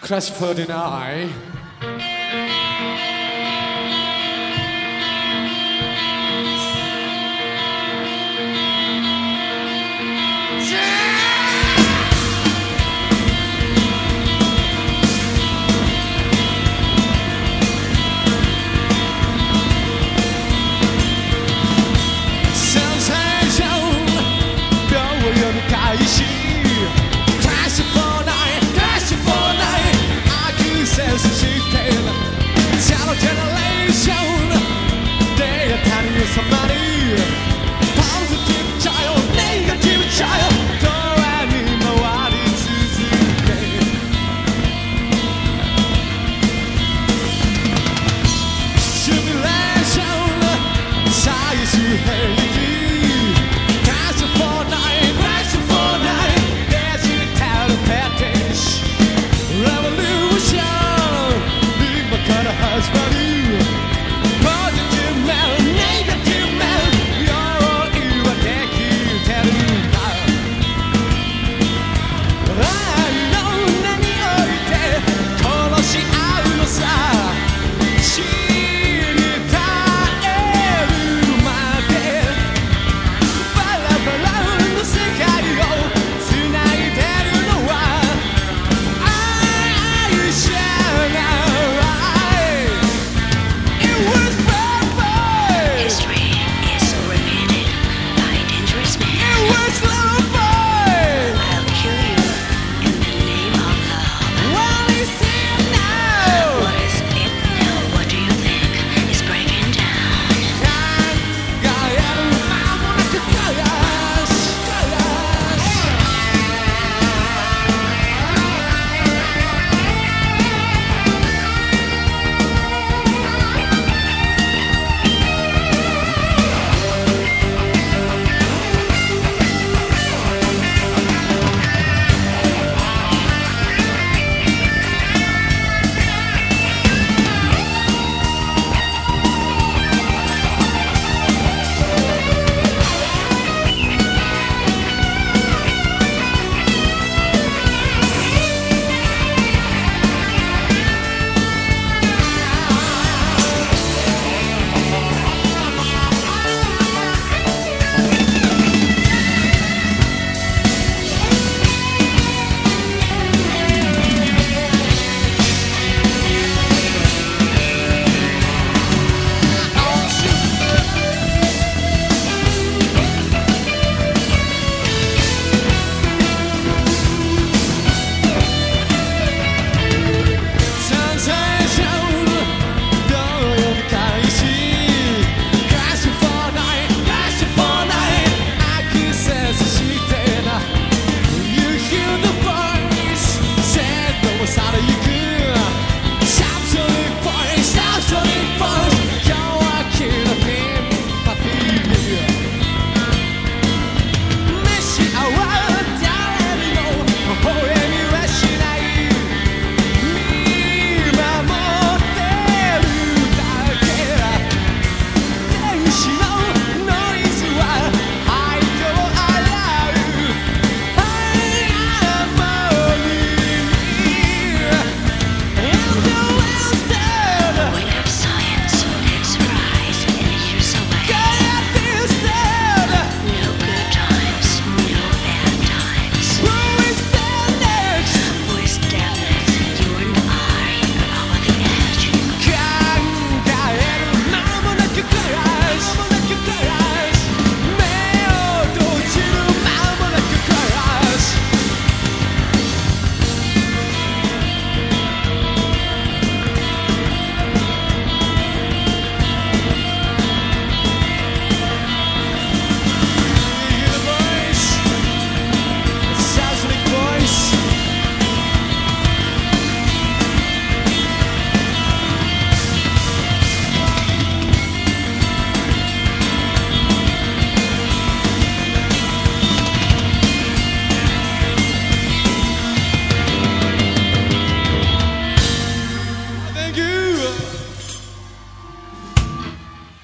Crash Ferdinand.